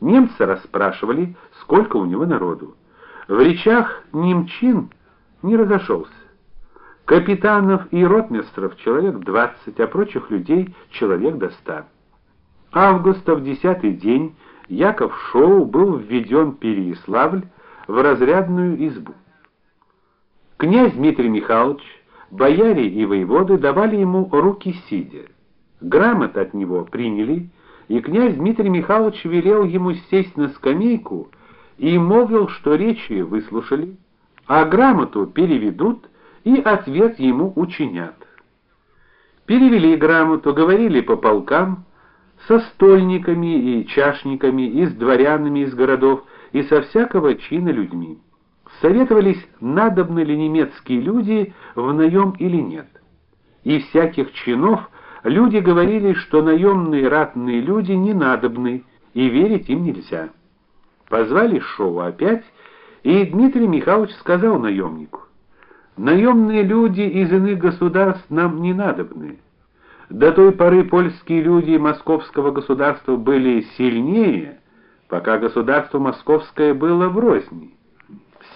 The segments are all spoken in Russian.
Немцы расспрашивали, сколько у него народу. В речах немчин не разошелся. Капитанов и ротмистров человек двадцать, а прочих людей человек до ста. Августа в десятый день Яков Шоу был введен Переяславль в разрядную избу. Князь Дмитрий Михайлович, бояре и воеводы давали ему руки сидя. Грамот от него приняли, и князь Дмитрий Михайлович велел ему сесть на скамейку и молвил, что речи выслушали, а грамоту переведут и ответ ему учинят. Перевели грамоту, говорили по полкам, со стольниками и чашниками, и с дворянами из городов, и со всякого чина людьми. Советовались, надобны ли немецкие люди в наем или нет. И всяких чинов люди говорили, что наемные ратные люди не надобны, и верить им нельзя. Позвали Шоу опять, и Дмитрий Михайлович сказал наемнику: "Наемные люди из иных государств нам не надобны. До той поры польские люди московского государства были сильнее, пока государство московское было врознь.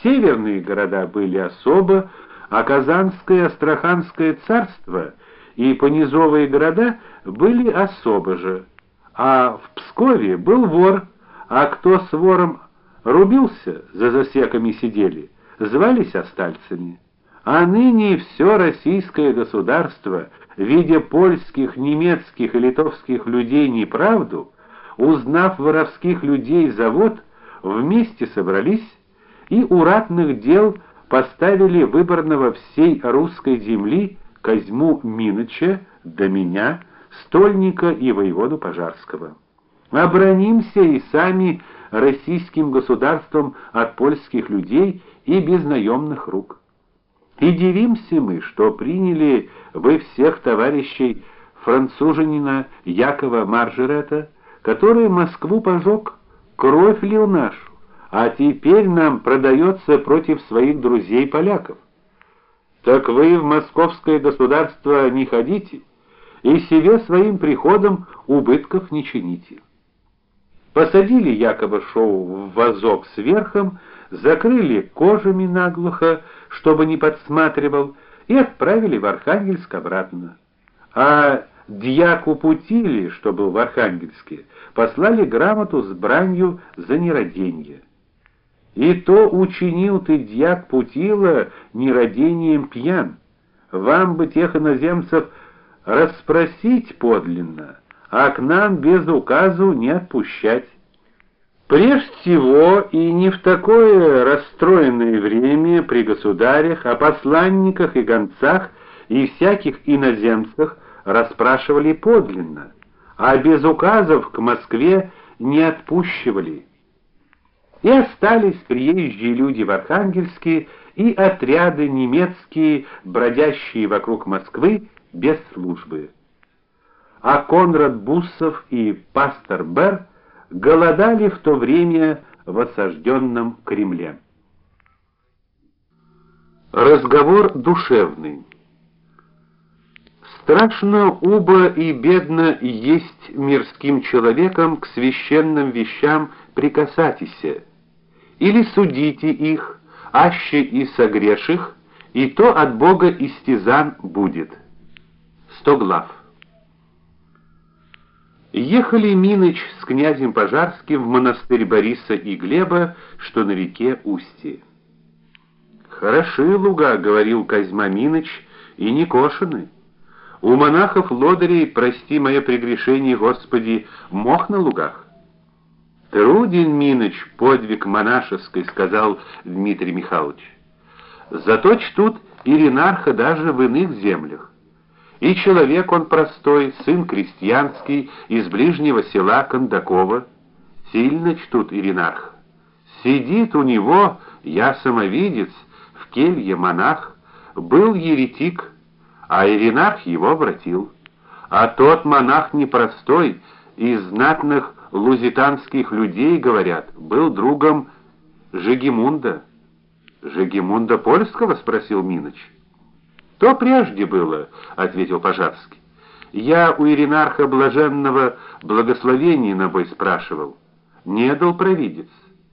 Северные города были особо, а Казанское, Астраханское царство и понизовые города были особо же. А в Пскове был вор, а кто с вором рубился, за засеками сидели, звались остальцами. А ныне все российское государство, видя польских, немецких и литовских людей неправду, узнав воровских людей завод, вместе собрались и у ратных дел поставили выборного всей русской земли Козьму Миныча до меня, стольника и воеводу Пожарского. Оборонимся и сами российским государством от польских людей и без наемных рук. И дивимся мы, что приняли вы всех товарищей француженина Якова Маржерета, который Москву пожег, кровь лил нашу, а теперь нам продается против своих друзей поляков. Так вы в московское государство не ходите и себе своим приходом убытков не чините. Посадили Якова Шоу в вазок с верхом, закрыли кожами наглухо, чтобы не подсматривал, и отправили в Архангельск обратно. А дьяку Путили, что был в Архангельске, послали грамоту с бранью за нераденье. И то учинил ты дьяк Путила нерадением пьян. Вам бы тех иноземцев расспросить подлинно, а к нам без указу не отпущать. Прежде всего, и не в такое расстроенное время при государях, о посланниках и гонцах и всяких иноземцах расспрашивали подлинно, а без указов к Москве не отпущивали. И остались приезжие люди в Архангельске и отряды немецкие, бродящие вокруг Москвы без службы. А Конрад Буссов и пастор Бер голодали в то время в осажденном Кремле. Разговор душевный. Страшно убо и бедно есть мирским человеком к священным вещам прикасатися, или судите их, аще и согреших, и то от Бога истязан будет. Сто глав. Ехали Миныч с князем Пожарским в монастырь Бориса и Глеба, что на реке Устье. Хороши луга, говорил Козьма Миныч, и не кошены. У монахов-лодырей, прости мое прегрешение, Господи, мох на лугах. Труден Миныч подвиг монашеский, сказал Дмитрий Михайлович. Зато чтут Иринарха даже в иных землях. И человек он простой, сын крестьянский, из ближнего села Кондакова, сильно чтут Иринарх. Сидит у него, я самовидец, в келье монах, был еретик, а Иринарх его обратил. А тот монах непростой, из знатных лузитанских людей, говорят, был другом Жегемунда. Жегемунда польского спросил Миноч. То прежде было, ответил Пожарский. Я у Иринарха блаженного благословения на бой спрашивал. не дал провидец.